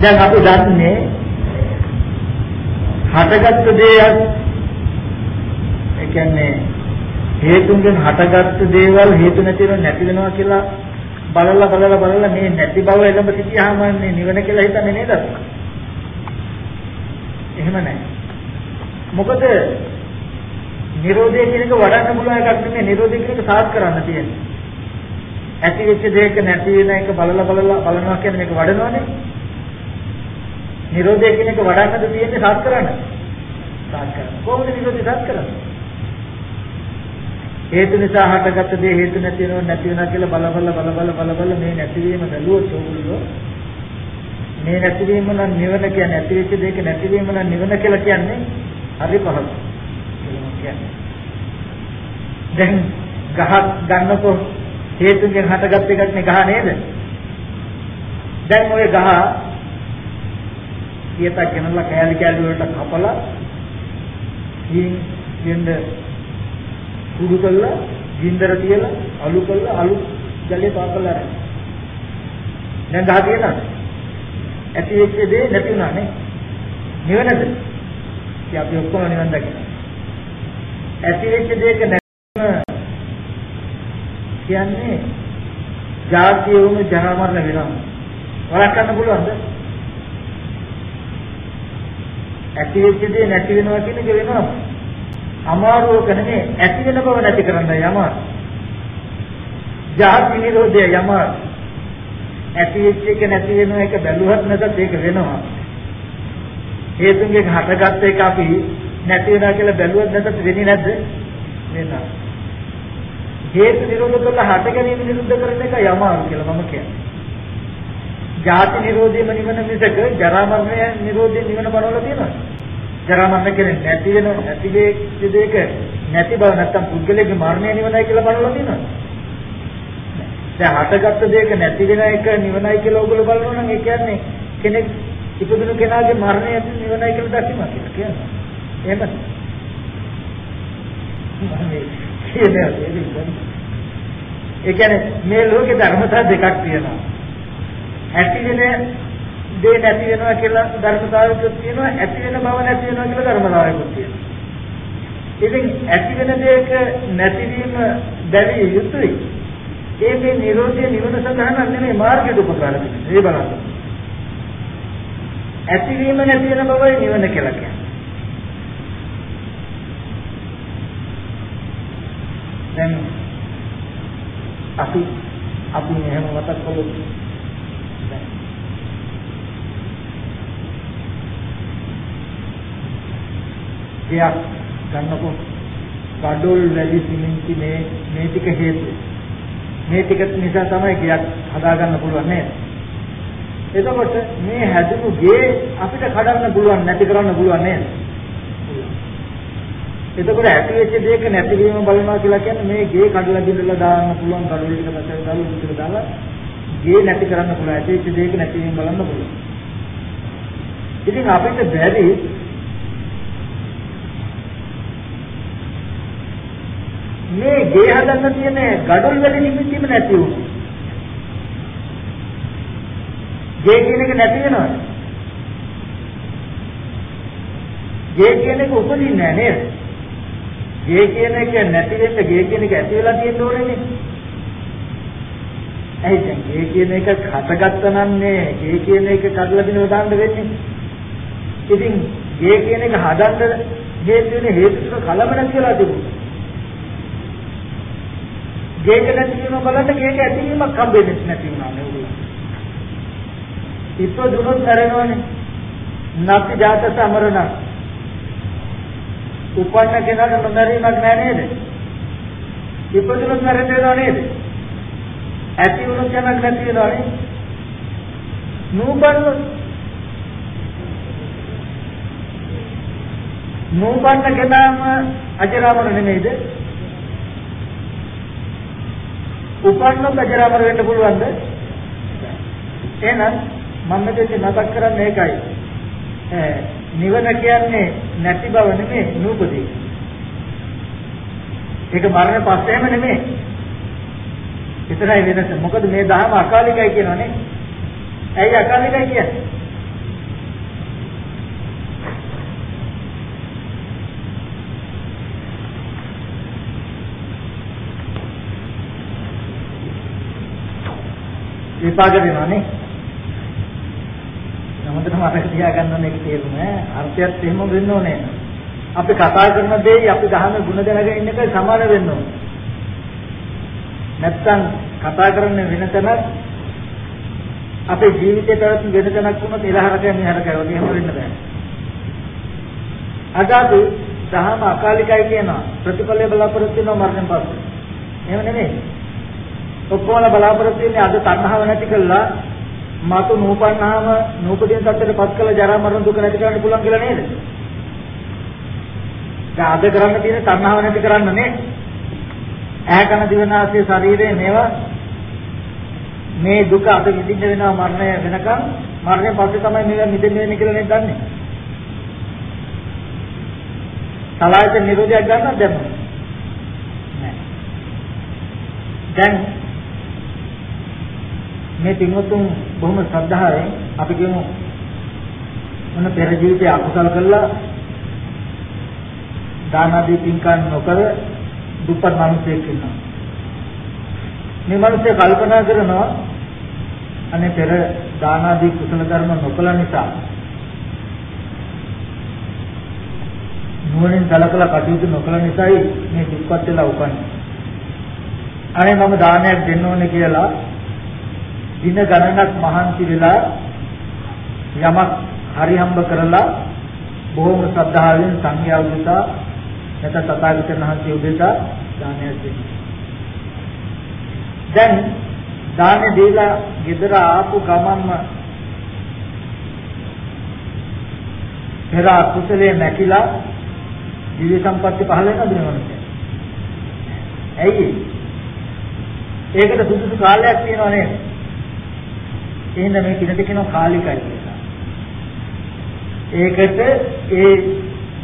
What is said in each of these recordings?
දැන් අපි දන්නේ හටගත්තු දේයක් ඒ කියන්නේ හේතුන්ගෙන් හටගත්තු දේවල් හේතු නැතිව නැති වෙනවා කියලා බලලා බලලා බලලා මේ නැති බව එළඹ සිටියාම මේ නිවන කියලා හිතන්නේ නේද? එහෙම නැහැ. මොකද නිරෝධය කියන එක වඩන්න පුළුවන් එකක් නෙමෙයි නිරෝධය කියන එක සාත් කරන්න තියෙන්නේ. ඇති වෙච්ච දෙයක නැති වෙන එක බලලා බලලා බලනවා කියන්නේ මේක වඩනවනේ. නිරෝධය කියන එක වඩන්නද තියෙන්නේ සාත් කරන්න. සාත් කරන්න. කොහොමද නිරෝධය සාත් කරන්නේ? හේතු නිසා හටගත්ත දේ හේතු නැති වෙනව නැති වෙනවා කියලා බල බල බල බල බල බල මේ නැතිවීම බැලුවොත් ඕගොල්ලෝ මේ නැතිවීම නම් නිවන කියන්නේ නැති වෙච්ච දෙයක නැතිවීම නම් නිවන කියලා කියන්නේ හරි පහසුයි. කියන්නේ. දැන් ගහ ගන්නකො හේතුන්ගෙන් හටගත් එකක් නේ ගහ නේද? දැන් ওই ගහ කියතක් ගෙනලා කෑලි කෑලි වලට කපලා ඊන් යෙන්න කුඩු කළා ගින්දර තියලා අලු කළා අලු ජලේ පාකලා ආරයි. දැන් ගහ තියෙනවද? ඇති වෙච්ච දේ නැති වුණා නේ. නිවනද? ඉතින් අපි ඔක්කොම නිවන් දකිනවා. ඇති වෙච්ච දෙයක නැතිව කියන්නේ ජාතිය වුණු ජරා මරණ වෙනවා. වළක්වන්න පුළුවන්ද? ඇති වෙච්ච දේ නැති වෙනවා කියන එක වෙනවා. අමාරුවක නෙමෙයි ඇති වෙන බව නැති කරන්නයි අමාරු. ජාති නිරෝධය යමාරු. ඇති වෙච්ච එක නැති වෙන එක බැලුවත් නැතත් ඒක වෙනවා. හේතුන්ගෙන් හටගත්ත එක අපි නැති වෙනවා කියලා බැලුවත් නැත්නම් වෙන්නේ නැද්ද? වෙනවා. හේතු නිරෝධ කරලා හට ගැනීම නිරුද්ධ කරන එක යමාරු කියලා මම කියන්නේ. ජාති නිරෝධයම නිවන මිසක ජරා මරණය නිරෝධය නිවන බලවල තියෙනවා. ජරා මරණ කියන්නේ නැති වෙන නැති දෙයක නැති බව නැත්තම් පුද්ගලයාගේ මරණය නිවනයි කියලා බලවල තියෙනවා. දැන් හටගත්ත දෙයක නැති වෙන එක නිවනයි කියලා ඔයගොල්ලෝ බලනවා නම් ඒ කියන්නේ කෙනෙක් ඉපදුණු කෙනාගේ මරණය නිවනයි කියලා දැක්කම කියලා කියනවා. එහෙම ඒ කියන්නේ මේ ලෝකේ ධර්මතා දෙකක් තියෙනවා. ඇති වෙන දේ නැති වෙනවා කියලා ධර්මතාවයක් තියෙනවා. ඇති වෙන බව නැති වෙනවා කියලා ධර්මතාවයක් තියෙනවා. ඉතින් ඇති වෙන දෙයක නැතිවීම බැරි යුතුයි. ඒ මේ නිරෝධය නිවන සඳහා නෙමෙයි මාර්ගයට උපකාර වෙන්නේ. ඒ බලන්න. ඇතිවීම නැති වෙන බවයි නිවන කියලා කියන්නේ. දැන් අපි අපි එහෙම මතක් කළොත් ගියක් ගන්නකො ගඩොල් වැලි සිමෙන්ති මේ මේ ටික හේතු මේ ටික නිසා තමයි ගියක් හදාගන්න පුළුවන් නේද එතකොට මේ හැදුණු ගේ අපිට කඩන්න පුළුවන් නැති කරන්න පුළුවන් නේද එතකොට ඇති වෙච්ච දෙයක නැතිවීම බලනවා කියලා කියන්නේ මේ ගේ කඩලා බිඳලා දාන්න පුළුවන් කඩවල ටික පැත්තට දාලා උඩට දාලා ගේ නැති කරන්න පුළුවන්. ඇති වෙච්ච දෙයක නැතිවීම බලන්න පුළුවන්. ඉතින් අපිට බැරි මේ ගේ හදන්න තියෙන ගඩොල් වල නිමිතිම නැති වුණා. ගේ කියන එක නැති වෙනවද? ගේ කියන එක උපදින්නේ නැහැ නේද? ගේ කියන එක නැති වෙන්න ගේ කියන එක ඇති වෙලා තියෙන්න ඕනේනේ. ඇයි දැන් ගේ කියන එක හටගත්තා නම් නේ ගේ කියන එක කඩලා දිනව දාන්න වෙන්නේ. ඉතින් ගේ කියන එක හදන්න හේතු වෙන හේතු ටික කලබල කියලා තිබුණා. ගේක නැතිවීම බලන්න ගේක ඇතිවීමක් හම්බෙන්නේ නැති වුණා නේ උගල. ඉපදුනොත් මැරෙනවනේ. නැති ජාත සමරණ උපන්න කෙනාට නොමරීමක් නෑ නේද? ඉපදුනොත් මැරෙන්න වෙනව නේද? ඇති වුණොත් යමක් නැති වෙනව නේද? නූපන්නොත් නූපන්න කෙනාම අජරාමර නෙමෙයිද? උපන්නොත් අජරාමර වෙන්න පුළුවන්ද? එහෙනම් මම මෙතෙන් මතක් කරන්නේ ඒකයි. නිවන කියන්නේ නැති බව නෙමෙයි නූපදී. ඒක මරණ පස්සේම නෙමෙයි. විතරයි වෙනස. මොකද මේ දහම අකාලිකයි කියනවනේ. ඇයි අකාලිකයි කියන්නේ? විපාක දෙනවානේ. නමුත් මතක තියාගන්න ඕනේ ඒක තේරුම අර්ථයත් එහෙම වෙන්න ඕනේ. අපි කතා කරන දේ අපි ගහන ಗುಣ දැනගෙන ඉන්න එක සමාන වෙන්න ඕනේ. නැත්තම් කතා කරන්නේ වෙන තැනක් අපේ ජීවිතේ පැවැත්ම වෙන තැනක් වුණොත් එලහරකයන් මෙහරකය වගේ එහෙම වෙන්න බෑ. අද අපි දහම අකාලිකයි කියනවා ප්‍රතිඵලය බලාපොරොත්තු වෙනවා මරණයෙන් පස්සේ. එහෙම නෙමෙයි. ඔක්කොම බලාපොරොත්තු වෙන්නේ අද තණ්හාව නැති කළා මතු නූපන්නාම නූපදීන තත්ත්වයට පත් කළ ජරා මරණ දුක නැති කරන්න පුළුවන් කියලා නේද? දැන් අද කරන්න තියෙන තණ්හාව නැති කරන්න නේ. ඇහැ කන දිවනාසය ශරීරය මේවා මේ දුක අද විඳින්න වෙනවා මරණය වෙනකම් මරණය පස්සේ තමයි මේවා මිදෙන්න වෙන්නේ කියලා නේ දන්නේ. සලායත නිරෝධයක් ගන්නවද දැන්? නෑ. දැන් මේ පින්වතුන් බොහොම ශ්‍රද්ධාවෙන් අපි කියමු මොන පෙර ජීවිතයේ අකුසල කළා දාන ආදී පින්කම් නොකර දුප්පත් මිනිසෙක් ඉන්නවා. මේ මිනිස්සු කල්පනා කරනවා අනේ පෙර දාන ආදී කුසල ධර්ම නොකළ නිසා නුවණින් කලකලා කටයුතු නොකළ නිසායි මේ දුක්පත් වෙලා උපන්නේ. අනේ මම දානයක් දෙන්න ඕනේ කියලා දින ගණනක් මහන්සි වෙලා යමක් හරි හම්බ කරලා බොහොම ශ්‍රද්ධාවෙන් සංඝයා උදෙසා නැත්නම් තථාගතයන් වහන්සේ උදෙසා දානයක් දෙනවා. දැන් දානේ දීලා ගෙදර ආපු ගමන්ම පෙර කුසලයේ නැකිලා දිව්‍ය සම්පත්‍ය පහළ වෙනවද නෙමෙයි. ඇයි? ඒකට සුදුසු කාලයක් තියෙනව නේද? එහෙනම් මේ පිනට කියනවා කාලිකයි කියලා. ඒකට ඒ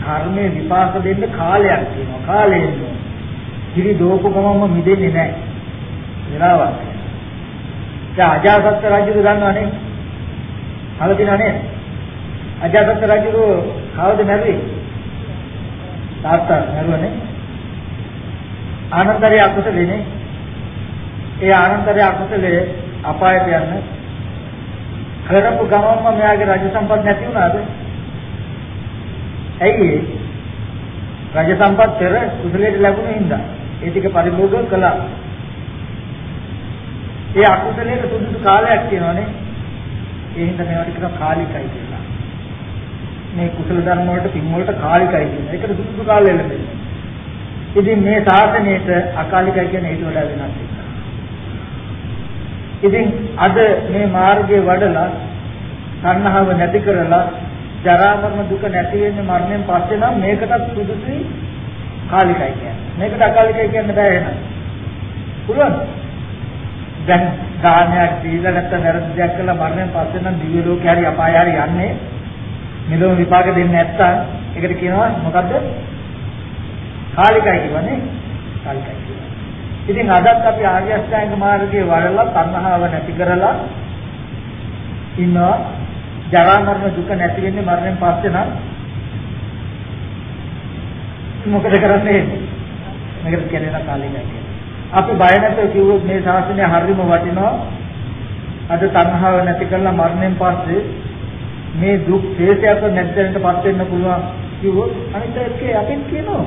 කර්මයේ විපාක දෙන්න කාලයක් තියෙනවා. කාලය එන්නේ. කිරි දෝපු ගමම මිදෙන්නේ නැහැ. වෙලාවක්. දැන් අජාසත් රජු දන්නවනේ. හලදිනා නේද? අජාසත් රජු කවද මැරුවේ? තාත්තා මැරුවනේ. ආනන්දරය අකුසලනේ. ඒ ආනන්දරය අකුසලේ අපායට යන්න කරපු ගමන්ම මෙයාගේ රජ සම්පත් නැති වුණාද? ඇයි ඒ? රජ සම්පත් පෙර කුසලයට ලැබුණු හින්දා ඒ ටික පරිභෝග කළා. ඒ අකුසලයට සුදුසු කාලයක් තියෙනවානේ. ඒ හින්දා මේවට කියනවා කාලිකයි කියලා. මේ කුසල ධර්ම වලට පින් වලට කාලිකයි කියන. ඒකට සුදුසු කාලය ලැබෙන්නේ. ඉතින් මේ සාසනයේට අකාලිකයි කියන ඊට වඩා වෙනස් එකක්. ඉතින් අද මේ මාර්ගයේ වඩලා තණ්හාව නැති කරලා ජරා මරණ දුක නැති වෙන්නේ මරණයෙන් පස්සේ නම් මේකටත් සුදුසුයි කාලිකයි කියන්නේ. මේකට අකාලිකයි කියන්න බෑ එහෙනම්. පුළුවන්. දැන් දානයක් දීලා නැත්නම් වැරදි දෙයක් කළා මරණයෙන් පස්සේ නම් දිව්‍ය ලෝකේ හරි අපාය හරි යන්නේ. මෙලොව විපාක දෙන්නේ නැත්තම් ඒකට කියනවා මොකද්ද? කාලිකයි කියන්නේ. කාලිකයි. ඉතින් අදත් අපි ආර්ය අෂ්ටාංග මාර්ගයේ වඩලා තණ්හාව නැති කරලා ඉන්නවා ජරා මරණ දුක නැති වෙන්නේ මරණයෙන් පස්සේ නම් මොකද කරන්නේ? මේකට කියන්නේ කාලෙකයි කියන්නේ අපි බය නැතුව කිව්වොත් මේ ශාසනය හරියම වටිනවා. අද තණ්හාව නැති කරලා මරණයෙන් පස්සේ මේ දුක් ශේෂයක් නැද්දෙන්ට පත් වෙන්න පුළුවන් කිව්වොත් අනිත් ඒකේ අපිත් කියනවා.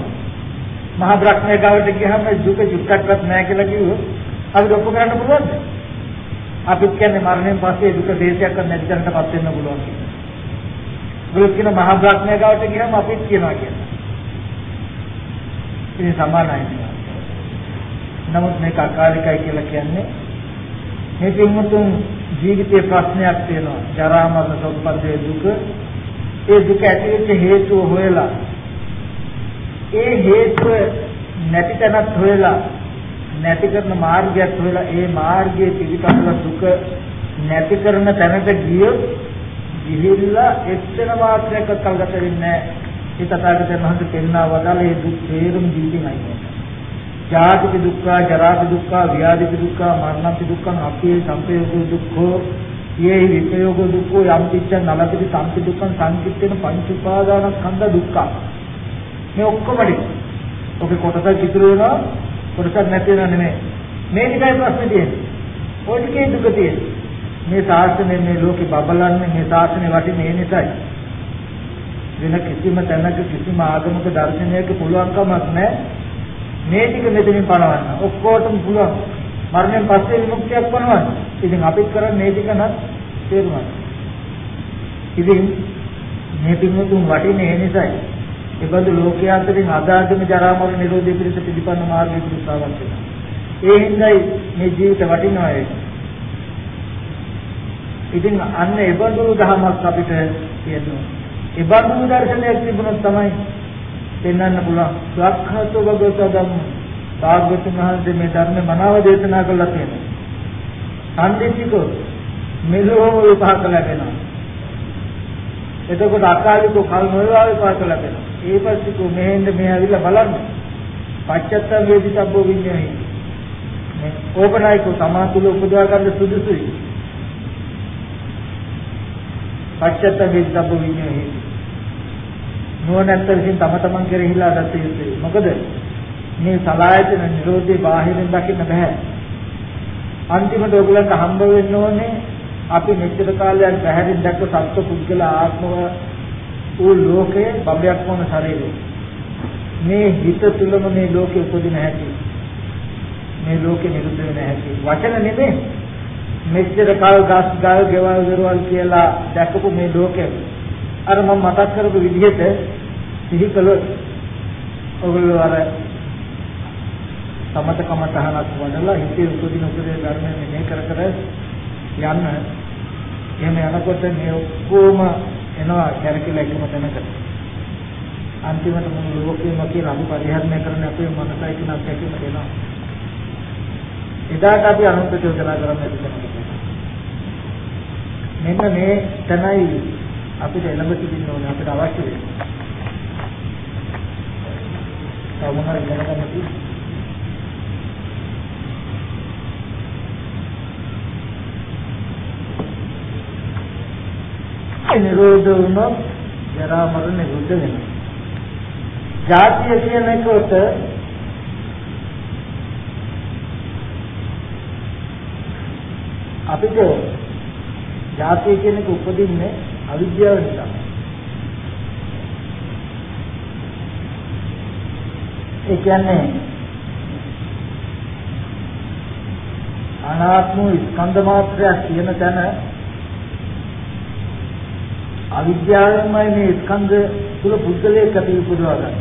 මහා බ්‍රහ්මයේ ගාවට ගියහම දුක චුට්ටක්වත් නැහැ කියලා කිව්වොත් අපිට ඔප්පු කරන්න පුළුවන්ද? අපිත් කියන්නේ මරණයෙන් පස්සේ දුක දේශයක්වත් නැති තැනටපත් වෙන්න පුළුවන් කියලා. බුදුත් කියන මහා බ්‍රහ්මයේ ගාවට ගියහම අපිත් කියනවා කියලා. ඉතින් සමානයි. නමුත් මේක අකාලිකයි කියලා කියන්නේ මේ පින්වතුන් ජීවිතයේ ප්‍රශ්නයක් තියෙනවා. ජරා මරණ සම්පත්තියේ දුක. ඒ දුක ඇති වෙච්ච හේතුව හොයලා ඒ හේතුව නැති තැනක් හොයලා නැති කරන මාර්ගයක් හොයලා ඒ මාර්ගයේ පිළිපදලා දුක නැති කරන තැනට ගියොත් ගිහිල්ලා එච්චර මාත්‍රයක් කල්ගත වෙන්නේ නැහැ. ඒ තථාගතයන් වහන්සේ පෙන්වා වදාළ ඒ දුක් තේරුම් ජීවිතයි නයි. ජාතික දුක්ඛ, ජරාක දුක්ඛ, ව්‍යාධික දුක්ඛ, මරණක දුක්ඛ, අපේ සංපයෝග දුක්ඛෝ යේ විපයෝග දුක්ඛෝ යම් පිච්ච නලපති සම්පි දුක්ඛ සංකිට්ඨේන පංච උපාදානස්කන්ධ දුක්ඛ මේ ඔක්කොම ටික. ඔබේ කොටසක් ඉතුරු වෙනවා කොටසක් නැති වෙනව නෙමෙයි. මේ ටිකයි ප්‍රශ්නේ තියෙන්නේ. ඔය ටිකේ දුක තියෙන්නේ. මේ ශාස්ත්‍රය මේ ලෝකේ බබලන්නේ මේ ශාස්ත්‍රය වටින්නේ ඒ නිසායි. වෙන කිසිම තැනක කිසිම ආගමක දර්ශනයක පුළුවන්කමක් නැහැ. මේ ටික මෙතනින් පණවන්න. ඔක්කොටම පුළුවන්. මරණයෙන් පස්සේ විමුක්තියක් පණවන්න. ඉතින් අපිත් කරන්නේ මේ ටික නම් තේරුම් ගන්න. ඉතින් මේ පින්වතුන් වටින්නේ ඒ නිසායි. ඒ බඳු ලෝකයේ අතරින් අදාදම ජරා මරණ නිරෝධය පිණිස පිළිපන්න මාර්ගය පිණිසාවක් වෙනවා. ඒ හින්දායි මේ ජීවිත වටිනවා ඒක. ඉතින් අන්න ඒ බඳු දහමක් අපිට තියෙනවා. ඒ බඳු දර්ශනයක් තිබුණොත් තමයි දෙන්නන්න පුළුවන්. සක්ඛාතෝ භගවත ධම්ම. භාග්‍යවතුන් වහන්සේ මේ ධර්ම මනාව දේශනා කළා තියෙනවා. සම්දිතිකෝ මෙලොව විපාක ලැබෙනවා. එතකොට අකාලිකෝ කල් නොවේවා විපාක ලැබෙනවා. ඒ පස්සේ මෙහෙන්ද මේ ඇවිල්ලා බලන්න. පච්චත්ත වේදිතබ්බෝ විඤ්ඤාණය. මේ ඕපනායිකෝ සමාතුල උපදවා ගන්න සුදුසුයි. පච්චත්ත වේදිතබ්බෝ විඤ්ඤාණය. නුවණැත්ත විසින් තම තමන් කෙරෙහිලා ගත යුතුයි. මොකද මේ සලායතන නිරෝධේ බාහිරින් දකින්න බෑ. අන්තිමට ඔයගලන්ට හම්බ වෙන්න ඕනේ අපි මෙච්චර කාලයක් පැහැදිලි දැක්ක සත්ව පුද්ගල ආත්මව වූ ලෝකයේ බබයක් වන ශරීරය. මේ හිත තුලම මේ ලෝකෙ උපදින හැටි. මේ ලෝකෙ නිරුද්ධ වෙන හැටි. වචන නෙමෙයි. මෙච්චර කාල ගස් ගල් ගෙවල් දරුවල් කියලා දැකපු මේ ලෝකෙ අර මම මතක් කරපු විදිහට සිහි කළොත් ඔයගොල්ලෝ අර සමතකම තහනක් වඩලා හිතේ උපදින උපදේ ධර්මයෙන් මෙහෙ කර කර යන්න එහෙම යනකොට මේ ඔක්කොම එනවා කැරකිලා එකම තැනකට අන්තිමට මුළු ලෝකෙම කියලා අපි පරිහරණය කරන අපේ මනසයි කියන අත්දැකීම දෙනවා එදාට අපි අනුන්ට චෝදනා කරන්න මෙන්න මේ තැනයි අපිට එළඹ සිටින්න ඕනේ අපිට අවශ්‍ය වෙන්නේ. තව මොනවද දැනගන්න තියෙන්නේ? නිරෝධ වුණොත් ජරා මරණ නිරුද්ධ වෙනවා. ජාතිය කියන එකට අපිට ජාතිය කියන එක උපදින්නේ අවිද්‍යාව නිසා. ඒ කියන්නේ අනාත්ම ස්කන්ධ මාත්‍රයක් කියන තැන අවිද්‍යාවෙන්මයි මේ ස්කන්ධ තුල පුද්ගලයෙක් ඇති උපදවා ගන්න.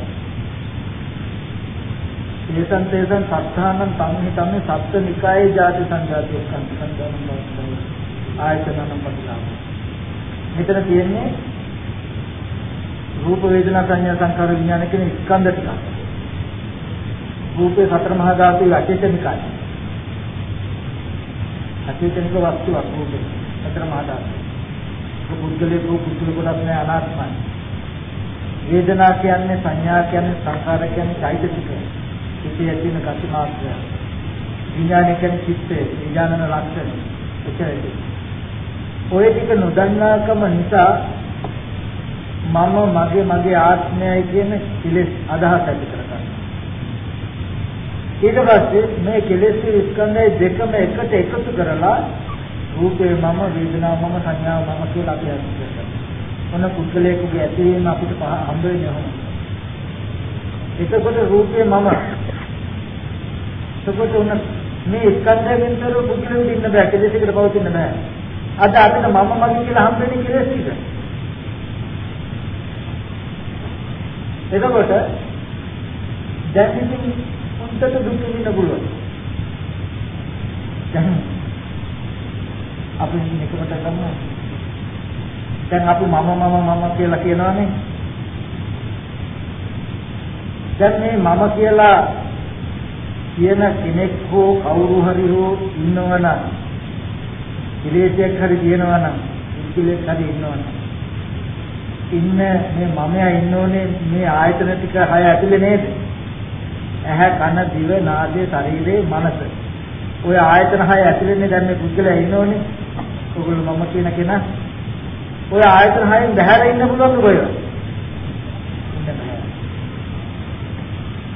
ඒසං තේසං සත්තානං සම්හි තමයි සත්ත්ව නිකායේ ಜಾති සංජාතිය ස්කන්ධ සංජානන බවයි. ආයතනනම් පටිලාභ. මෙතන තියෙන්නේ රූප වේදනා සංඥා සංකාර විඥාන කියන ස්කන්ධ ටික. රූපේ සතර මහා ධාතු අචේතනිකයි. අචේතනික වස්තුවක් රූපේ සතර මහා ධාතු. පුද්ගලයෙක් වූ පුද්ගල කොටස් නෑ අනාත්මයි. වේදනා කියන්නේ සංඥා කියන්නේ සංකාර කියන්නේ চৈতසික. සිතේ ඇතින ගති මාත්‍රය. විඥාන කියන්නේ චිත්තේ විඥානන ලක්ෂණ. එච්චරයි. ඔය ටික නොදන්නාකම නිසා මම මගේ මගේ ආත්මයයි කියන කෙලෙස් අදහස් ඇති කරගන්නවා. ඊට පස්සේ මේ කෙලෙස් ස්කන්ධය දෙකම එකට එකතු කරලා රූපේ මම වේදනාව මම සංඥාව මම කියලා අපි අත්දැකීම. මොන පුද්ගලයෙකුගේ ඇතිවීම අපිට හම්බ වෙන්නේ නැහැ. එතකොට රූපේ මම. එතකොට උන මේ ස්කන්ධයෙන් තර පුද්ගලෙකුට ඉන්න බෑ කෙලෙසකට පවතින්න බෑ. අද අපිට මම මගේ කියලා හම්බෙන්නේ කෙලෙස් ටික. එතකොට දැන් ඉතින් උන්ට දුක් විඳින්න පුළුවන්. දැන් අපි නිකමට කරනවා. දැන් අපි මම මම මම කියලා කියනවානේ. දැන් මේ මම කියලා කියන කෙනෙක් හෝ කවුරු හරි හෝ ඉන්නවනම් ඉලේශයක් හරි තියෙනවා නම් ඉස්කිලෙක් හරි ඉන්නවනම් ඉන්න මේ මමයා ඉන්නෝනේ මේ ආයතන ටික හය ඇතුලේ නේද? ඇහැ කන දිව නාසය ශරීරය මනස. ඔය ආයතන හය ඇතුලේනේ දැන් මේ පුද්ගලයා ඉන්නෝනේ. ඔයගොල්ලෝ මම කියන කෙනා ඔය ආයතන හයෙන් බැහැර ඉන්න පුළුවන් කොහෙද?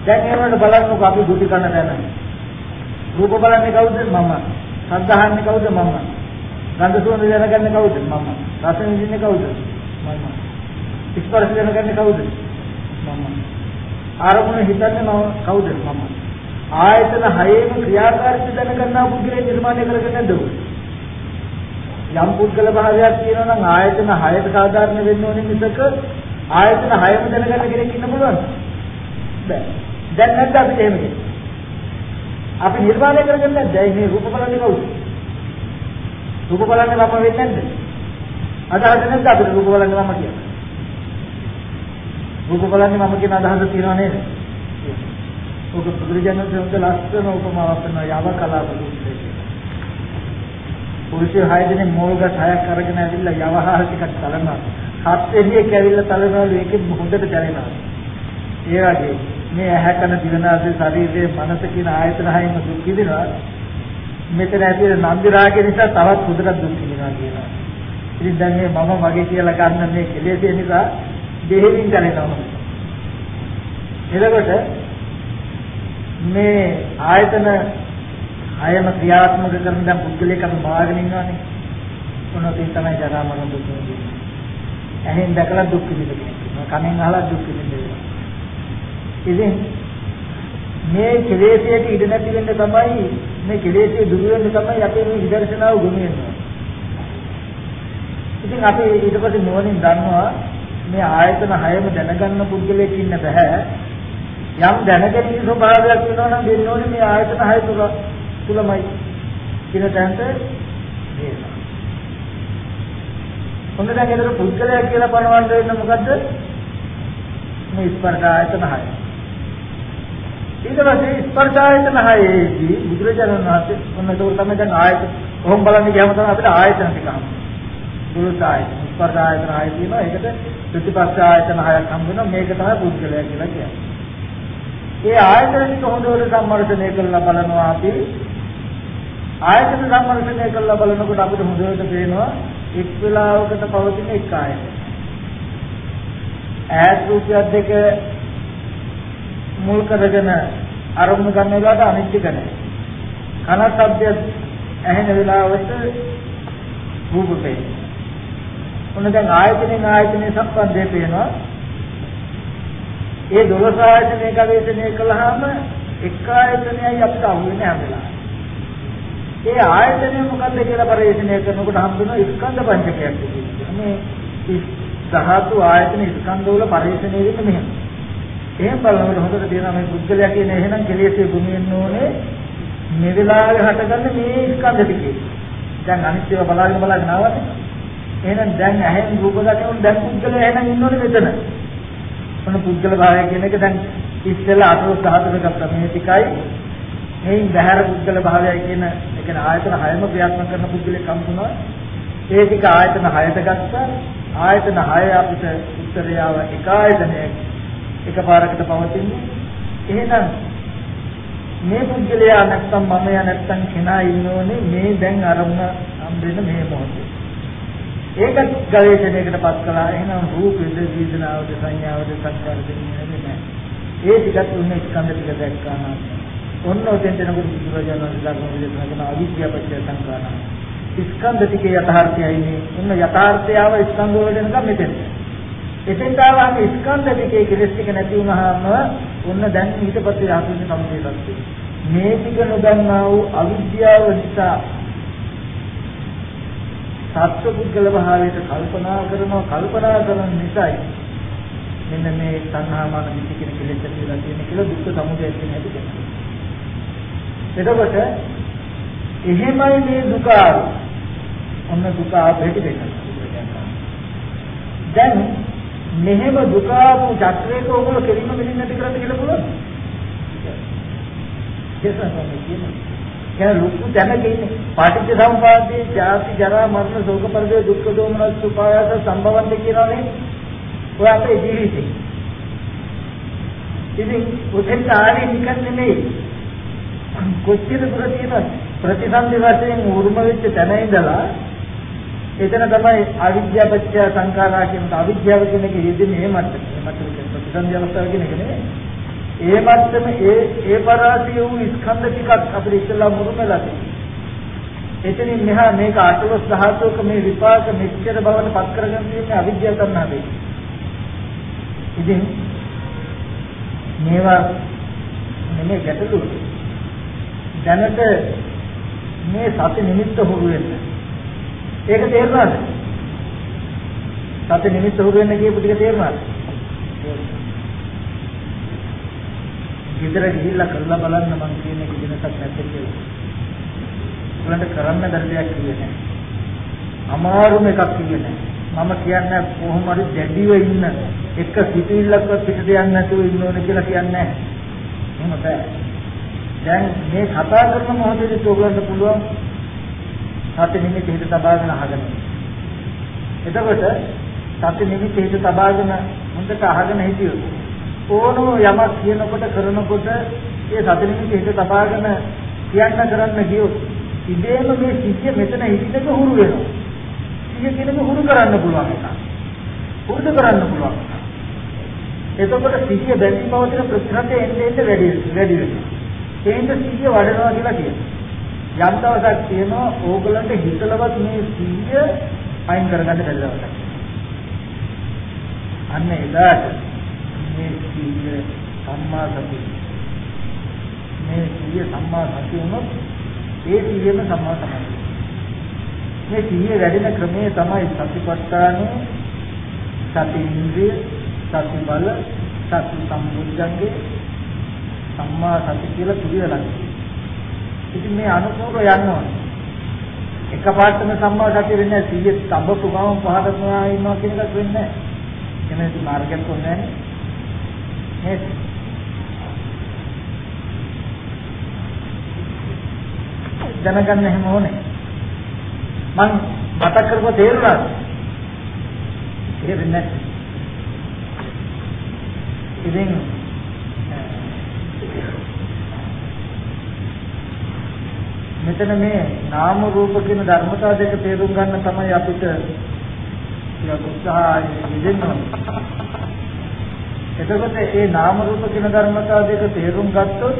දැන් ඒවට බලන්නකො අපි දුටි කන දැන. රූප බලන්නේ කවුද? මම. ශබ්ද අහන්නේ කවුද? මම. ගන්ධ සුවඳ දැනගන්නේ කවුද? මම. රස විඳින්නේ කවුද? මම. ස්පර්ශ දැනගන්නේ කවුද? මම. ආරමුණ හිතන්නේ මම කවුද? මම. ආයතන හයේම ක්‍රියාකාරීත්වය දැනගන්නා පුද්ගලයන් නිර්මාණය කරගෙන නැද්ද? යම් පුද්ගල භාවයක් තියෙනවා නම් ආයතන හයට සාධාරණ වෙන්න ඕනේ මිසක ආයතන හයම දැනගන්න කෙනෙක් ඉන්න පුළුවන්ද? බෑ. දැන් නැද්ද අපිට එහෙම කියන්නේ? අපි නිර්මාණය කරගන්නේ නැද්ද? මේ රූප බලන්නේ කවුද? රූප බලන්නේ මම වෙන්නේ නැද්ද? අදහස නැද්ද අපිට රූප බලන්නේ මම කියන්නේ? රූප බලන්නේ මම කියන අදහස තියෙනව නේද? ඔක බුදුරජාණන් වහන්සේ ලස්සන උපමාවක් කරනවා යව කලාප දුන්නේ. පුරුෂය හය දෙනෙක් මෝල්ගස් හයක් අරගෙන ඇවිල්ලා යවහල් ටිකක් තලනවා. හත් එළියෙක් ඇවිල්ලා තලනවලු ඒකෙත් හොඳට දැනෙනවා. ඒ වගේ මේ ඇහැ කන දිවනාද ශරීරයේ මනස කියන ආයතන හයිම දුක් විඳිනවා. මෙතන ඇති නන්දි රාගය නිසා තවත් හොඳට දුක් විඳිනවා කියනවා. ඉතින් දැන් මේ මම මගේ කියලා ගන්න මේ කෙලෙස් නිසා දෙහිමින් දැනෙනවා. එතකොට මේ ආයතන අයම ක්‍රියාත්මක කරන දැන් පුද්ගලයෙක් අපි බාගෙන ඉන්නවානේ. මොනවද තමයි ජරා මරණ දුක් විඳින්නේ. ඇහෙන් දැකලා දුක් විඳිනවා. කනෙන් අහලා දුක් විඳිනවා. ඉතින් මේ කෙලෙසයට ඉඩ නැති වෙන්න තමයි මේ කෙලෙසේ දුරු වෙන්න තමයි අපේ මේ විදර්ශනාව ගොනු වෙන්නේ. ඉතින් අපි ඊට පස්සේ නුවණින් දන්නවා මේ ආයතන හයම දැනගන්න පුද්ගලයෙක් ඉන්න බෑ. යම් දැනගැනීමේ ස්වභාවයක් වෙනවා නම් දෙන්න ඕනේ මේ ආයතන හය තුල තුලමයි කියන තැනට දේනවා. හොඳ දැන් ඒතර පුද්ගලයා කියලා පනවන්න වෙන්නේ මොකද්ද? මේ ස්පර්ශ ආයතන හය. ඊට පස්සේ ස්පර්ශ ආයතන හයේදී බුදුරජාණන් වහන්සේ මොන ඒක තමයි දැන් ආයතන කොහොම බලන්නේ කියම තමයි අපිට ආයතන ටික හම්බෙන්නේ. දුරුත් ආයතන ස්පර්ශ ආයතන හය තියෙනවා ඒකට ප්‍රතිපස්ස ආයතන හයක් හම්බ වෙනවා මේක තමයි පුද්ගලයා කියලා කියන්නේ. ඒ ආයතන ටික හොඳට සම්මර්ෂණය කරලා බලනවා අපි ආයතන සම්මර්ෂණය කරලා බලනකොට අපිට හොඳට පේනවා එක් වෙලාවකට පවතින එක ආයතන. ඈත් රූපයක් දෙක මුල් කරගෙන අරමුණු ගන්න වෙලාවට අනිත්‍ය කරනවා. කන ශබ්දය ඇහෙන වෙලාවට රූප පේනවා. ඔන්න දැන් ආයතනෙන් ආයතනයේ සම්බන්ධය පේනවා. ඒ දොළොස් ආයතනය ගවේෂණය කළාම එක් ආයතනයයි අපිට අහු වෙන්නේ හැම වෙලාවෙම. ඒ ආයතනය මොකක්ද කියලා පරිශීලනය කරනකොට හම්බුන ස්කන්ධ පංචකයක් තියෙනවා. මේ ධාතු ආයතන ස්කන්ධ වල පරිශීලනය වෙන්නේ මෙහෙම. එහෙම බලනකොට හොඳට තේරෙනවා මේ පුද්ගලයා කියන එහෙනම් කෙලෙස්ේ ගුණ වෙන්න ඕනේ මේ වෙලාවේ හටගන්න මේ ස්කන්ධ ටිකේ. දැන් අනිත් ඒවා බලාගෙන බලාගෙන ආවද? එහෙනම් දැන් ඇහෙන් රූප දකිනොත් දැන් පුද්ගලයා එහෙනම් ඉන්නෝනේ මෙතන. මොන පුද්ගල භාවය කියන එක දැන් ඉස්සෙල්ලා අතොස් ධාතුක ගත්තා මේ ටිකයි මේන් බහැර පුද්ගල භාවය කියන ඒ කියන්නේ ආයතන හයම ක්‍රියාත්මක කරන පුද්ගලෙක් හම්බුණා. ඒ ටික ආයතන හයට ගත්තා. ආයතන හය අපිට උත්තරයාව එක ආයතනයක් එකපාරකට පවතින්නේ. එහෙනම් මේ පුද්ගලයා නැත්තම් මමයා නැත්තම් කෙනා ඉන්නෝනේ මේ දැන් අරමුණ හම්බෙන්න මේ මොහොතේ. ඒක ගවේෂණයකට පත් කළා. එහෙනම් රූපෙද, වේදනාවද, සංඥාවද, සංස්කාරද කියන්නේ නැහැ. ඒ ටිකත් උන්නේ ස්කන්ධ ටික දැක්කම. ඔන්න ඔතෙන් දෙනකොට බුදුරජාණන් වහන්සේ ධර්ම විදේශනා අවිද්‍යාව පත්‍ය සංකාරණ. ස්කන්ධ ටිකේ යථාර්ථයයි මේ. ඔන්න යථාර්ථයව ස්කන්ධ වල දෙනකම් මෙතෙන්. එතෙන් ආවම ස්කන්ධ ටිකේ කෙලස් ටික නැති වුනහම ඔන්න දැන් ඊට පස්සේ ආසන්න සම්පේතත් මේ ටික නොදන්නා වූ අවිද්‍යාව නිසා සත්පුද්ගල භාවයට කල්පනා කරනවා කල්පනා කරන නිසායි මෙන්න මේ සංහාමාන විචි කියන කෙලෙස් කියලා තියෙන කියලා දුක්ඛ සමුදය කියන හැටි කියනවා. එතකොට එහෙමයි මේ දුක ඔන්න දුක ආපෙට දෙනවා. දැන් මෙහෙම දුක ආපු චක්‍රයක ඕගොල්ලෝ කෙලින්ම මෙලින් නැති කරන්න කියලා පුළුවන්. ඒසම කියන්නේ. කියන ලොකු දැනක ඉන්නේ. පාටිච්ච සමුපාදයේ ජාති ජරා මරණ ශෝක පරිදේ දුක්ඛ දෝමනස් උපායස සම්භවන්ත කියනවානේ. ඔය අපේ ජීවිතේ. ඉතින් උදෙන් ආදී නිකන් නෙමෙයි. කොච්චර දුර තියෙනවද? ප්‍රතිසන්දි වශයෙන් උරුම වෙච්ච තැන ඉඳලා එතන තමයි අවිද්‍යාව පත්‍ය සංඛාරා කියන අවිද්‍යාව කියන එක යෙදෙන්නේ මේ මට්ටමේ. මට්ටමේ ප්‍රතිසන්දි අවස්ථාව කියන එක නෙමෙයි. ඒ මට්ටම ඒ ඒ පරාසය වූ ස්කන්ධ ටිකක් අපිට ඉස්සලා මුරුමලා තියෙනවා. එතනින් මෙහා මේක අටලොස් ධාතුක මේ විපාක මෙච්චර බවට පත් කරගෙන තියෙන අවිද්‍යාව තණ්හාවේ. ඉතින් මේවා නෙමෙයි ගැටලු. දැනට මේ සති නිමිත්ත හුරු වෙන්න. ඒක තේරුණාද? සති නිමිත්ත හුරු වෙන්න කියපු ටික තේරුණාද? ගෙදර ගිහිල්ලා කරලා බලන්න මං කියන එක වෙනසක් නැද්ද කියලා. උලන්ට කරන්න දරදයක් කියන්නේ අමාරුම එකක් කියන්නේ මම කියන්නේ කොහොම හරි දැඩිව ඉන්න එක සිටිල්ලක්වත් පිටට යන්නේ නැතුව ඉන්න ඕන කියලා කියන්නේ එහෙම බෑ දැන් මේ කතා කරන මොහොතේදී ඔයගලන්ට පුළුවන් සත්‍ය නිමිති හිත තබාගෙන අහගෙන එතකොට සත්‍ය නිමිති හිත තබාගෙන හොඳට අහගෙන හිටියොත් ඕනම යමක් කියනකොට කරනකොට ඒ සත්‍ය නිමිති හිත තබාගෙන කියන්න කරන්න ගියොත් ඉබේම මේ සිහිය මෙතන හිතක හුරු වෙනවා. සිහිය කියනක හුරු කරන්න පුළුවන් එක. පුරුදු කරන්න පුළුවන්. එතකොට සිහිය බැඳී පවතින ප්‍රතිශතය එන්නේ එන්නේ වැඩි වැඩි වෙනවා. ඒෙන්ද සිහිය වඩනවා කියලා කියනවා. යම් දවසක් කියනවා ඕගලන්ට හිතලවත් මේ සිහිය අයින් කරගන්න බැරි දවසක්. අන්න එදාට මේ සිහිය සම්මා සතිය මේ සිහිය සම්මා සතිය වුණොත් ඒ සිහියම සම්මා සමාධිය. මේ සිහිය වැඩෙන ක්‍රමය තමයි සතිපට්ඨාන සති ඉන්ද්‍රිය සති බල සති සම්බුද්ධංගේ සම්මා සති කියලා පිළිවෙලක්. ඉතින් මේ අනුකූල යන්න ඕනේ. එකපාරටම සම්මා සතිය වෙන්නේ සිහිය තඹපු ගමන් පහදනවා ඉන්නවා කියන එකක් වෙන්නේ නැහැ. එනේ මාර්ගයක් කොන්නේ නැහැ. දැනගන්න එහෙම ඕනේ. මං මතක් කරපුවා තේරුණාද? තේරෙන්නේ නැහැ. ඉතින් මෙතන මේ නාම රූප කියන ධර්මතාව දෙක තේරුම් ගන්න තමයි අපිට උත්සාහය දෙන්න ඕනේ. එතකොට මේ නාම රූප කියන ධර්මතාව දෙක තේරුම් ගත්තොත්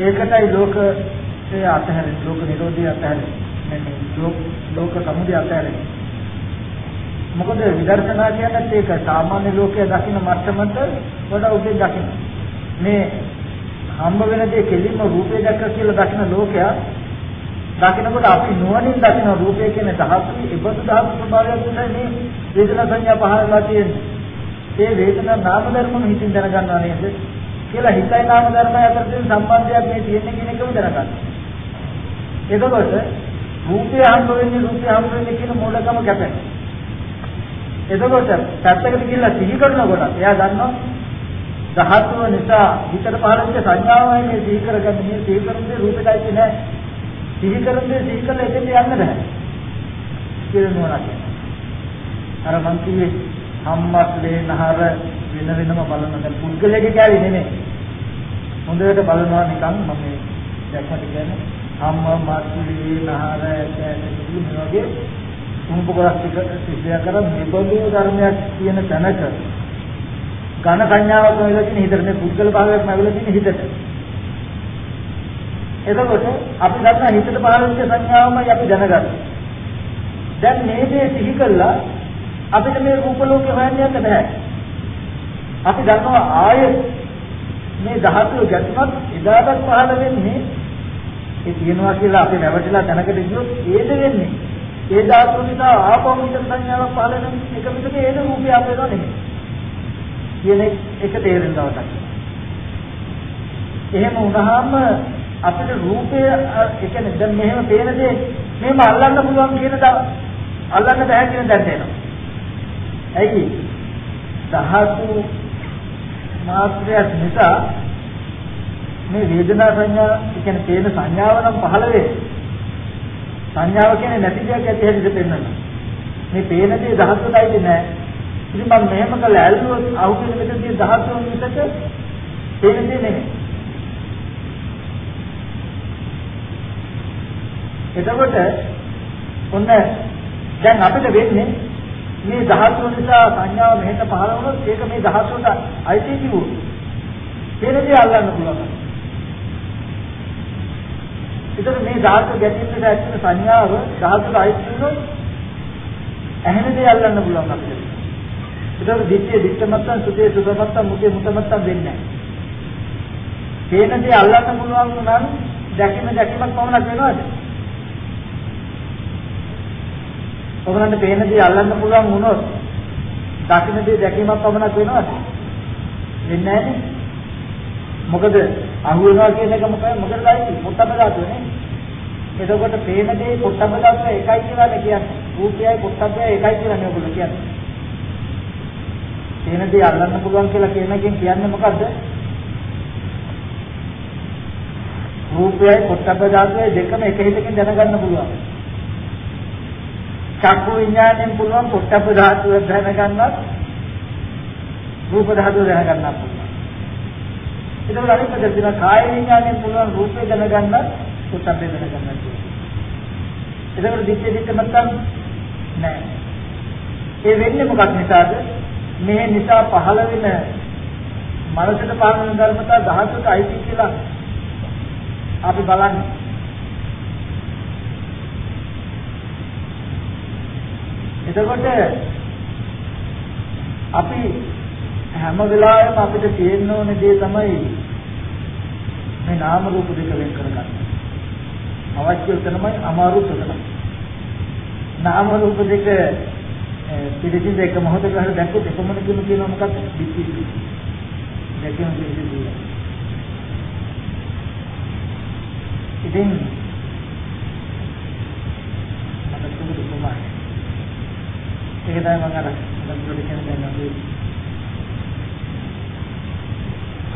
ඒකටයි ලෝකයේ අතහැරෙන ලෝක නිරෝධය අතහැරෙන මේ ලෝක ලෝක සමුදය අතහැරෙන මොකද විදර්ශනා කියන්නේ ඒක සාමාන්‍ය ලෝකයේ දකින්න මට්ටමට වඩා උදේ දකින්න මේ හම්බ වෙන දේ කෙලින්ම රූපේ දැක්ක කියලා දකින්න ලෝකයා දකින්නකොට අපි නුවණින් දකින්න රූපය කියන ධාතු ඉබඳු ධාතු ස්වභාවයක් නිසා මේ වේදනා සංඥා පහළලා තියෙන්නේ ඒ වේදනා නාම ධර්මම හිතින් දැනගන්නවා නේද කියලා හිතයි නාම ධර්මය අතර තියෙන සම්බන්ධයක් මේ තියෙන්නේ කියන එකම දැනගන්න. එතකොට රූපය හම්බ වෙන්නේ රූපය හම්බ වෙන්නේ කියන මූලකම කැපෙන. එතකොට පැත්තකට ගිහිල්ලා සිහි කරනකොට එයා දන්නවා ධාතුව නිසා හිතට පහළ වෙච්ච සංඥාවයි මේ සිහි කරගන්නේ මේ සිහි කරන්නේ රූපයයි නෑ. සිහි කරන්නේ සිහි කරලා එතෙන් යන්න බෑ. කියලා නෝනක්. අර මං කිව්වේ හම්මස්ලේ නහර වෙන වෙනම බලන දැන් පුද්ගලයේ කැලේ නෙමෙයි. හොඳට බලනවා නිකන් මම මේ දැක්මට කියන්නේ හම්ම මාත්‍රි නහර ඇටි වගේ කුඹ කොටස් ටික සිද්ධ කර නිබඳු ධර්මයක් කියන තැනක ඝන සංඥාවක් වෙලා තියෙන හිතට මේ පුද්ගල භාවයක් නැවලා තියෙන හිතට. එතකොට අපි දන්නා හිතට පහළ වෙච්ච සංඥාවමයි අපි දැනගන්නේ. දැන් මේ දේ සිහි කළා අපිට මේ රූප ලෝකේ හොයන්න යන්න බෑ. අපි දන්නවා ආය මේ ධාතුව ගැටුණත් එදාටත් පහළ වෙන්නේ ඒ තියෙනවා කියලා අපි නැවතිලා දැනකට ගියොත් ඒද වෙන්නේ. ඒ ධාතුව නිසා ආපහු විතර සංඥාවක් පහළ වෙන එක විදිහට ඒද රූපය අපේනවා නෙමෙයි. කියන එක තේරෙන දවසක්. එහෙම වුණාම අපිට රූපය ඒ කියන්නේ දැන් මෙහෙම පේන දේ මෙහෙම අල්ලන්න පුළුවන් කියන දා අල්ලන්න බෑ කියන දැන් තේරෙනවා. ඇයි? ධාතු මාත්‍රයක් නිසා මේ වේදනා සංඥා කියන්නේ තේන සංඥාව නම් පහළ වෙන්නේ. සංඥාව කියන්නේ නැති දෙයක් ඇති හැටියට පෙන්වන්න. මේ පේන දේ ධාතුවයි නෑ. ඉතින් මම මෙහෙම කළා ඇල්ලුවොත් අහුවෙන මෙතනදී ධාතුව මිසක පේන දේ නෙමෙයි. එතකොට ඔන්න දැන් අපිට වෙන්නේ මේ ධාතුව නිසා සංඥාව මෙහෙට පහළ වුණොත් ඒක මේ ධාතුවට අයිති කිව්වොත්. පේන දේ අල්ලන්න පුළුවන්. ඒතර මේ ධාතු ගැටීමට ඇතිවන සංඥාව ධාතුට අයිති වුණොත් ඇහෙන දේ අල්ලන්න පුළුවන් අපිට. ඒතර දිත්තේ දිත්තමත්තන් සුතේ සුතමත්තන් මුතේ මුතමත්තන් වෙන්නේ නැහැ. තේන දේ අල්ලන්න පුළුවන් නම් දැකීම දැකීමක් පමණක් වෙනවද? ඔබලන්ට පේන දේ අල්ලන්න පුළුවන් වුණොත් දකින්න දේ දැකීමක් පමණක් වෙනවද? වෙන්නේ නැහැ මොකද අහු වෙනවා කියන එක මොකද මොකද ලයිටි පොට්ටම ධාතුවනේ. එතකොට පේන දේ පොට්ටම ධාතුව එකයි කියලානේ කියන්නේ. රූපයයි පොට්ටබ්බයයි එකයි කියලානේ ඔයගොල්ලෝ කියන්නේ. පේන දේ අල්ලන්න පුළුවන් කියලා කියන එකෙන් කියන්නේ මොකද්ද? රූපයයි පොට්ටබ්බ ධාතුවයි දෙකම එක හිතකින් දැනගන්න පුළුවන්. චක්කු විඥාණයෙන් පුළුවන් පොට්ටබ්බ ධාතුව දැනගන්නත් රූප ධාතුව දැනගන්නත් පුළුවන්. ඒකවල අනිත් පැත්තට තියෙන කාය විඥාණයෙන් පුළුවන් රූපේ දැනගන්නත් පොට්ටබ්බේ දැනගන්නත්. ඒකවල දිත්තේ දිත්ත මත්තම් නෑ. ඒ වෙන්නේ මොකක් නිසාද? මේ නිසා පහළ වෙන මනසට පහළ වෙන ධර්මතා ධාතුට අයිති කියලා අපි බලන්නේ එතකොට අපි හැම වෙලාවෙම අපිට තියෙන්න ඕනේ දේ තමයි මේ නාම රූප දෙක වෙන් කරගන්න. අවශ්‍ය උතනමයි අමාරු උතනමයි. නාම රූප දෙක පිළිසිඳ එක මොහොතක හරි දැක්කොත් එකමන කියන කියන මොකක්ද? පිටි. දැකීම පිළිසිඳ. ඉතින් ඒක තමයි මම අර මම කියන දැන් අපි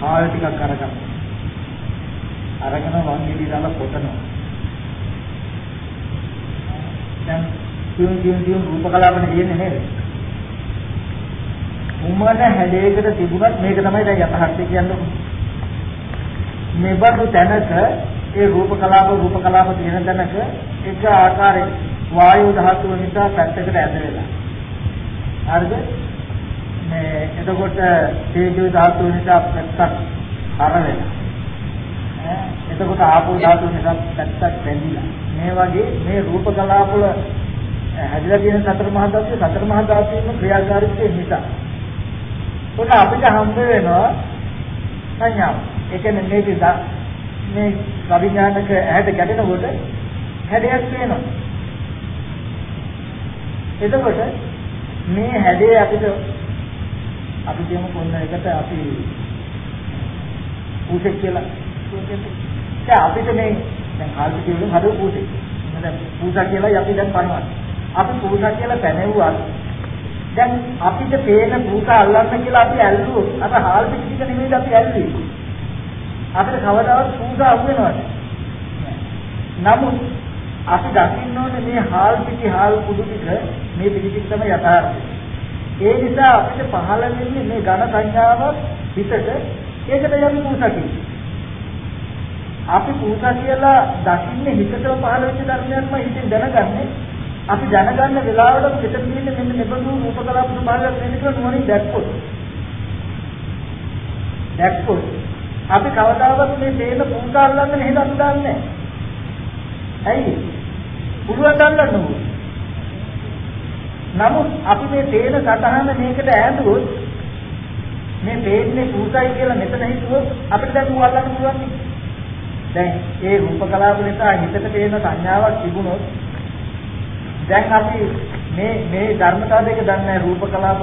කාල ටිකක් අරගන්න. අරගෙන වංගෙඩි දාලා පොතනවා. දැන් කියුන් කියුන් කියුන් රූප කලාපනේ තියෙන්නේ නේද? උමන හැඩයකට තිබුණත් මේක තමයි දැන් යථාර්ථය කියන්නේ. මෙබඳු තැනක ඒ රූප කලාප රූප කලාප තියෙන තැනක එක ආකාරයක වායු ධාතුව නිසා පැත්තකට ඇද වෙලා හරිද? මේ එතකොට තේජෝ ධාතුව නිසා පැත්තක් අර වෙනවා. එතකොට ආපෝ ධාතුව නිසා පැත්තක් බැඳිලා. මේ වගේ මේ රූප කලාපවල හැදිලා තියෙන සතර මහා ධාතුවේ සතර මහා ධාතුවේම ක්‍රියාකාරීත්වය නිසා. උන අපිට හම්බ වෙනවා සංඥාව. ඒ කියන්නේ මේක මේ අවිඥානික ඇහැට ගැටෙනකොට හැඩයක් වෙනවා. එතකොට මේ හැඩේ අපිට අපි කියමු කොන්න එකට අපි පූසෙක් කියලා දැන් අපිට මේ දැන් ආල්පි කියුවම හදව පූසෙක් දැන් පූසා කියලා අපි දැන් පනවන්නේ අපි පූසා කියලා පැනෙව්වා දැන් අපිට පේන පූසා අල්ලන්න කියලා අපි ඇල්ලුවොත් අර හාල්පි ටික නෙමෙයි අපි ඇල්ලුවේ අපිට කවදාවත් පූසා අහු වෙනවද නමුත් අපි දකින්න ඕනේ මේ හාල් පිටි හාල් කුඩු ටික මේ පිළිසික් තමයි යථාර්ථය. ඒ නිසා අපිට පහළ වෙන්නේ මේ ඝන සංඥාව හිතට ඒකට යම් පූසා අපි පූසා කියලා දකින්නේ හිතටම පහළ වෙච්ච ධර්මයක්ම හිතෙන් දැනගන්නේ. අපි දැනගන්න වෙලාවට හිත තියෙන්නේ මෙන්න මෙබඳු රූපකලාප ස්වභාවයක් වෙන කියලා නුවණින් දැක්කොත්. දැක්කොත් අපි කවදාවත් මේ තේන පූසා අල්ලන්නේ නේද අපි දන්නේ. ඇයි? පුළුවන් ගන්නන්න ඕනේ. නමුත් අපි මේ තේන සතහන මේකට ඈඳුවොත් මේ පේන්නේ පුරුසයි කියලා මෙතන හිතුවොත් අපිට දැන් ඌ අල්ලන්න පුළුවන් නේ. දැන් ඒ රූප කලාප නිසා හිතට පේන සංඥාවක් තිබුණොත් දැන් අපි මේ මේ ධර්මතාව දෙක දන්නේ රූප කලාප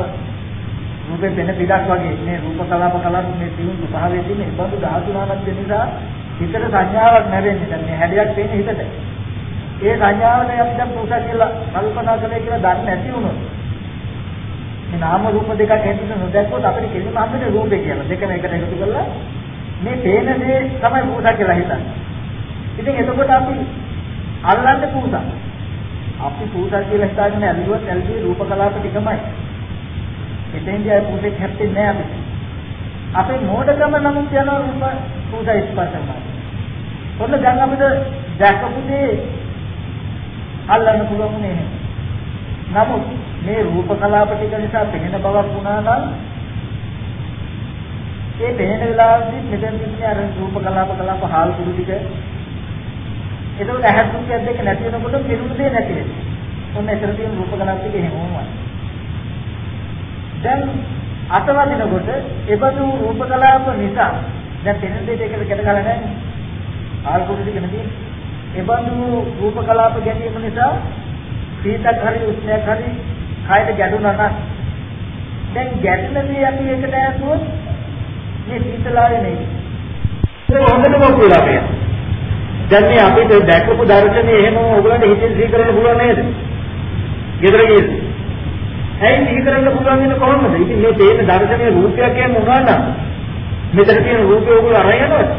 රූපේ වෙන පිටක් වගේ මේ රූප කලාප කලාප මේ තියුණු ස්වභාවයේ තියෙන ඒ බඳු ධාතු නාමත් නිසා හිතට සංඥාවක් නැවෙන්නේ. දැන් මේ හැඩයක් තියෙන හිතට. ඒ සංඥාවට අපි දැන් පුරුෂ කියලා කල්පනා කළේ කියලා දන්නේ නැති වුණොත් මේ නාම රූප දෙකක් හැටියට නොදැක්කොත් අපිට කෙලිම හම්බෙන්නේ රූපේ කියලා. දෙකම එකට එකතු කරලා මේ පේන දේ තමයි පුරුෂ කියලා හිතන්නේ. ඉතින් එතකොට අපි අල්ලන්නේ පුරුෂ. අපි පුරුෂ කියලා හිතාගෙන ඇල්ලුවත් ඇල්ලුවේ රූප කලාප ටිකමයි. එතෙන්දී අය පුරුෂෙක් හැප්පෙන්නේ නැහැ අපිට. අපේ මෝඩකම නම් කියන රූප පුරුෂ ස්පර්ශමයි. ඔන්න දැන් අපිට දැකපු දේ අල්ලන්න පුළුවන් නේ නමුත් මේ රූප කලාප ටික නිසා පෙනෙන බවක් වුණා නම් ඒ පෙනෙන වෙලාවදී මෙතන තින්නේ අර රූප කලාප කලාප හාල් කුඩු ටික එතකොට ඇහැ රූපයක් දෙක නැති වෙනකොට නිරුද්ධේ නැති වෙනවා. ඔන්න එතන තියෙන රූප ගණන් ටික එහෙම වුණා. දැන් අතවදිනකොට එබඳු රූප කලාප නිසා දැන් පෙනෙන දෙයට එකට ගැට ගහලා නැහැ. ආල්කොඩ ටික නෙදී. එබඳු රූප කලාප ගැනීම නිසා සීතක් හරි උෂ්ණයක් හරි කායට ගැටුණා නම් දැන් ගැටලදී අපි එකට ඇසුවොත් මේ සීතලාවේ නෙයි. ඒක හොඳටම කියලා කියනවා. දැන් මේ අපිට දැකපු දර්ශනේ එහෙම ඕගලන්ට හිතින් සිහි කරන්න පුළුවන් නේද? ගෙදර ගිහින්. ඇයි සිහි කරන්න පුළුවන් වෙන්නේ කොහොමද? ඉතින් මේ තේන දර්ශනීය රූපයක් කියන්නේ මොනවා නම් මෙතන තියෙන රූපය ඕගොල්ලෝ අරන් යනවද?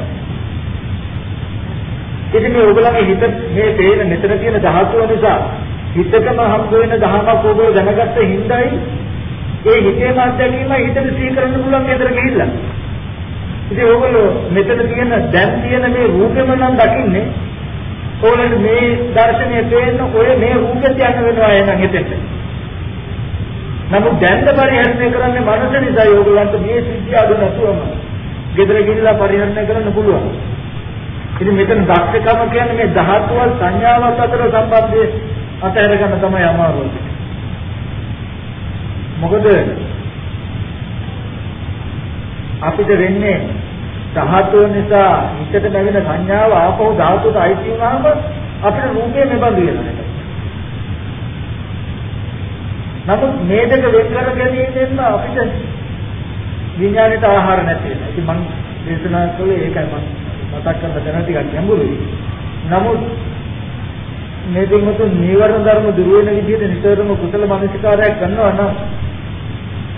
ඉතින් මේ ඕගොල්ලන්ගේ හිත මේ තේන මෙතන තියෙන ධාතුව නිසා හිතකම හම්බ වෙන ධහමක් ඕගොල්ලෝ දැනගත්ත හිඳයි ඒ හිතේ මාත්‍යකීම හිතට සිහි කරන්න පුළුවන් ගෙදර ගිහිල්ලා. ඉතින් ඕගොල්ලෝ මෙතන තියෙන දැන් තියෙන මේ රූපෙම නම් දකින්නේ ඕගොල්ලන්ට මේ දර්ශනය පේන්න ඔය මේ රූපෙත් යන්න වෙනවා එහෙනම් හිතෙට. නමුත් දැන්ද පරිහරණය කරන්නේ මනස නිසා ඕගොල්ලන්ට මේ සිද්ධිය අඩු නැතුවම ගෙදර ගිහිල්ලා පරිහරණය කරන්න පුළුවන්. ඉතින් මෙතන දක්ෂකම කියන්නේ මේ ධාතුවල් සංඥාවක් අතර සම්බන්ධය අතහැර ගන්න තමයි අමාරුව. මොකද අපිට වෙන්නේ ධාතුව නිසා හිතට ලැබෙන සංඥාව ආපහු ධාතුවට අයිති වුණාම අපිට රූපේ මෙබඳු වෙනවා. නමුත් මේ දෙක වෙන් කර ගැනීමෙන් අපිට විඥාණයට ආහාර නැති වෙනවා. ඉතින් මම දේශනා කළේ ඒකයි මම මතක් කරන තැන ටිකක් ගැඹුරුයි. නමුත් මේ දෙන්නතු නීවරණ ධර්ම දුර වෙන විදිහට නිතරම කුසල මානසිකාරයක් කරනවා නම්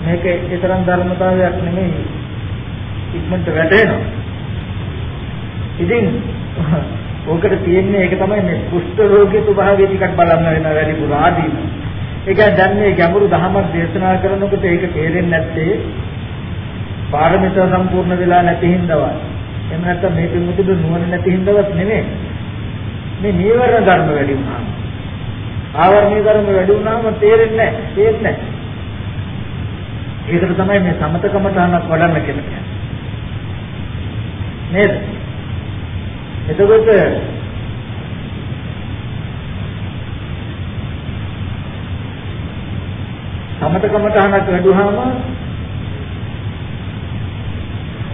මේක ඒතරම් ධර්මතාවයක් නෙමෙයි ඉක්මනට වැටෙනවා. ඉතින් ඕකට තියෙන්නේ ඒක තමයි මේ කුෂ්ඨ රෝගී ස්වභාවය ටිකක් බලන්න වෙන වැඩිපුර ආදීන. ඒක දැන් මේ ගැඹුරු දහමක් දේශනා කරනකොට ඒක තේරෙන්නේ නැත්තේ පාරමිතා සම්පූර්ණ වෙලා නැති හින්දාවත්. එහෙම නැත්නම් මේ පිමුතුද නුවණ නැති හින්දාවත් නෙමෙයි. මේ නීවරණ ධර්ම වැඩි වුණාම ආවරණීය ධර්ම වැඩි වුණාම තේරෙන්නේ නැහැ. තේරෙන්නේ නැහැ. ඒකට තමයි මේ සමතකම තහනක් වඩන්න කියන්නේ. නේද? එතකොට සමතකම තහනක් වැඩුවාම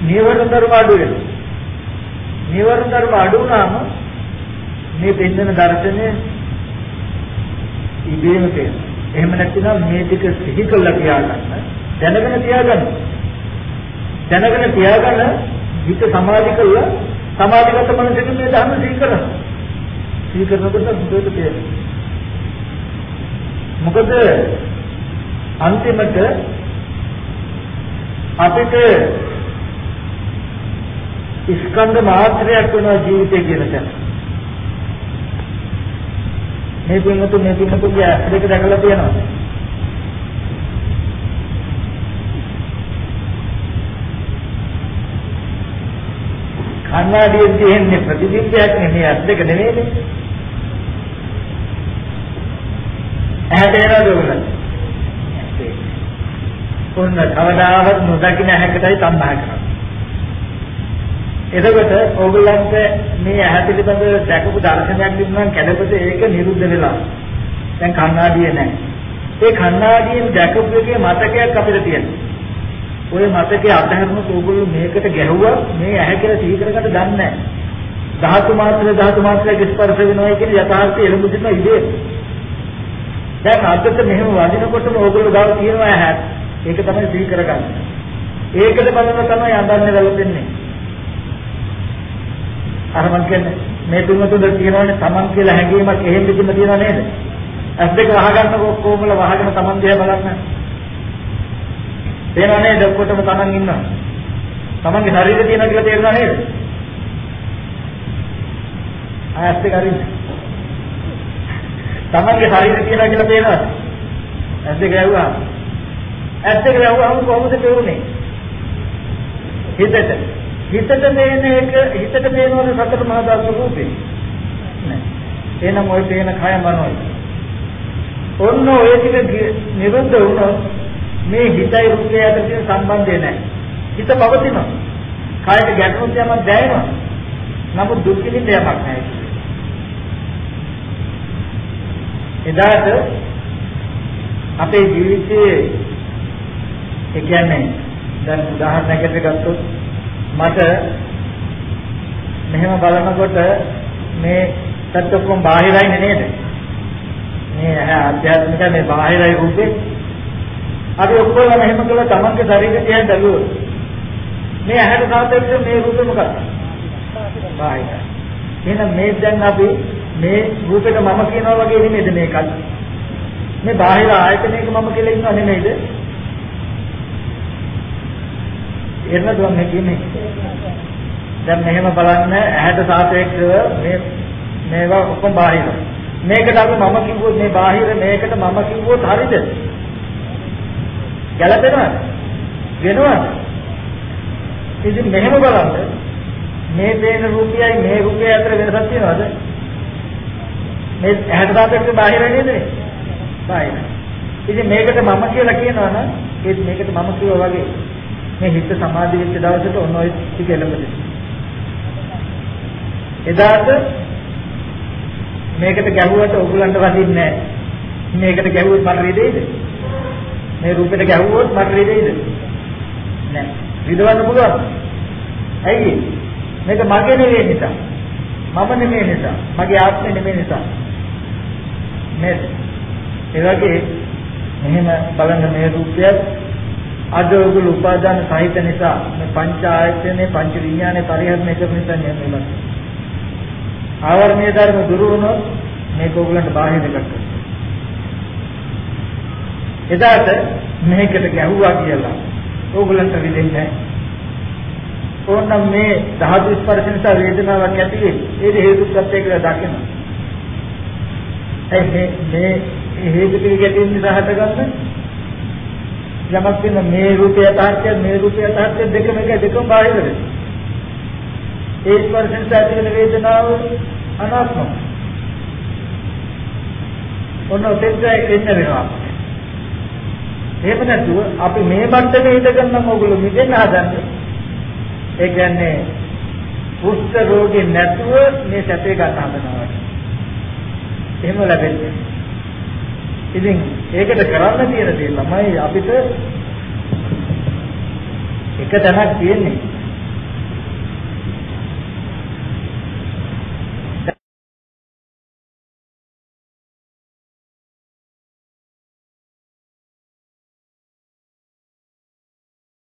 නීවරණ ධර්ම අඩු වෙනවා. නීවරණ ධර්ම අඩු වුණාම මේ පෙන්වන දර්ශනය ඉබේම තේරෙනවා. එහෙම නැත්නම් මේ ටික සිහි කළා තියාගන්න දැනගෙන තියාගන්න. දැනගෙන තියාගන්න හිත සමාධි කළා සමාධිගත මනසකින් මේ ධර්ම සිහි කරනවා. සිහි කරනකොට හොඳට තේරෙනවා. මොකද අන්තිමට අපිට ස්කන්ධ මාත්‍රයක් වෙනවා ජීවිතය කියන තැන. මේ පින්වතු මේ පින්වතුගේ ඇස් දෙක දැකලා තියෙනවා. කණ්ණාඩියෙන් තියෙන්නේ ප්‍රතිබිම්බයක් නෙමෙයි ඇස් දෙක නෙමෙයිනේ. ඇහැට එනවද ඔයගොල්ලෝ? ඔන්න කවදාවත් නොදකින හැකටයි තණ්හා කරන්නේ. එතකොට ඕගොල්ලන්ට මේ ඇහැ පිළිබඳව දැකපු දර්ශනයක් තිබුණා නම් කැඩපත ඒක නිරුද්ධ වෙලා. දැන් කණ්ණාඩිය නැහැ. ඒ කණ්ණාඩියෙන් දැකපු එකේ මතකයක් අපිට තියෙනවා. ওই මතකයේ අතහැරුණොත් ඕගොල්ලෝ මේකට ගැහුවා මේ ඇහැ කියලා සිහි කරගන්න දන්නේ නැහැ. ධාතු මාත්‍ර ධාතු මාත්‍රයක ස්පර්ශ වෙනවා කියන යථාර්ථය එළඹ සිටින ඉදී. දැන් අදට මෙහෙම වදිනකොටම ඕගොල්ලෝ ගාව තියෙනවා ඇහැ. ඒක තමයි සිහි කරගන්නේ. ඒකද බලන තමයි අඳන්නේ වැළපෙන්නේ. අර මං කියන්නේ මේ තුන්වතුන් තියෙනවනේ Taman කියලා හැඟීමක් එහෙම දෙන්න තියනව නේද? ඇස් දෙක වහගන්නකො කොහොමද වහගෙන Taman දිහා බලන්න. තේරෙනව නේද ඔක්කොටම Taman ඉන්නවා. Tamanගේ ශරීරය තියෙනවා කියලා තේරෙනව නේද? ඇස් දෙක අරින්න. Tamanගේ ශරීරය තියෙනවා කියලා තේරෙනවද? ඇස් දෙක ඇහුවා. ඇස් දෙක ඇහුවාම කොහොමද තේරුනේ? හිතට හිතට පේන එක හිතට පේනවද සතර මහා ධාතු රූපේ නෑ එහෙනම් ওই පේන කය මනෝයි ඔන්න ඔය ටික නිරුද්ධ වුණොත් මේ හිතයි රූපය අතර තියෙන සම්බන්ධය නෑ හිත පවතිනවා. කයට ගැටුම් යමක් දැනෙනවා. නමුත් දුක් විඳින්න යමක් නෑ එදාට අපේ ජීවිතයේ ඒ කියන්නේ දැන් උදාහරණයකට ගත්තොත් මට මෙහෙම බලනකොට මේ සත්‍ය ඔක්කොම බාහිරයි නේද? මේ ආධ්‍යාත්මික මේ බාහිරයි රූපේ. අපි ඔක්කොම මෙහෙම කළා තමන්ගේ ශරීරය දිහා බැලුවොත් මේ ඇහැට සාපේක්ෂව මේ රූපේ මොකක්ද? බාහිරයි. එහෙනම් මේ දැන් අපි මේ රූපෙට මම කියනවා වගේ නෙමෙයිද මේකත්? මේ බාහිර ආයතනයක මම කියලා ඉන්නව නෙමෙයිද? එන්නද මේ කියන්නේ? දැන් මෙහෙම බලන්න ඇහැට සාපේක්ෂව මේ මේවා ඔක්කොම බාහිර. මේකට අපි මම කිව්වොත් මේ බාහිර මේකට මම කිව්වොත් හරිද? ගැළපෙනවද? වෙනවද? ඉතින් මෙහෙම බලන්න මේ පේන රූපයයි මේ රූපය අතර වෙනසක් තියෙනවද? මේ ඇහැට සාපේක්ෂව බාහිර නේද? බාහිර. ඉතින් මේකට මම කියලා කියනවා නම් ඒත් මේකට මම කියවා වගේ මේ හිත සමාධි වෙච්ච දවසට ඔන්න ඔය ටික එළඹෙන්නේ. එදාට මේකට ගැහුවට ඕගලන්ට වදින්නේ නැහැ. මේකට ගැහුවොත් මට රිදෙයිද? මේ රූපෙට ගැහුවොත් මට රිදෙයිද? නැහැ. රිදවන්න පුළුවන්. ඇයි? මේක මගේ නෙවෙයි නිසා. මම නෙමෙයි නිසා. මගේ ආත්මෙ නෙමෙයි නිසා. නේද? ඒ වගේ මෙහෙම බලන්න මේ රූපය අද ඔයගොල්ලෝ උපාදාන සහිත නිසා මේ පංච ආයතනේ පංච විඥානේ පරිහරණය කරන නිසා නෙමෙයි. ආවර්ණීය ධර්ම දුරු වුණොත් මේක ඔයගලන්ට බාහිර එකක්. එදාට මේකට ගැහුවා කියලා ඕගලන්ට රිදෙන්නේ නැහැ. ඕනනම් මේ ධාතු ස්පර්ශ නිසා වේදනාවක් ඇති වෙන්නේ. ඒක හේතුප්‍රත්‍ය කියලා දකින්න. ඒ මේ හේතු ටික ගැටෙන නිසා හටගන්න යමක් වෙන මේ රූපය තාක්ෂය මේ රූපය තාක්ෂය දෙකම එක දෙකම බාහිරද. ඒ ස්පර්ශ නිසා ඇති වෙන වේදනාව අනාත්මයි. ඔන්න ඔතෙන්ට එන්න වෙනවා. එහෙම නැතුව අපි මේ මට්ටමේ ඉඳගන්න ඕගොල්ලෝ මිදෙන්න හදන්නේ. ඒ කියන්නේ කුෂ්ඨ රෝගේ නැතුව මේ සැපේ ගන්න හදනවා. එහෙම ලැබෙන්නේ. ඉතින් ඒකට කරන්න තියෙන දේ තමයි අපිට එක තැනක් තියෙන්නේ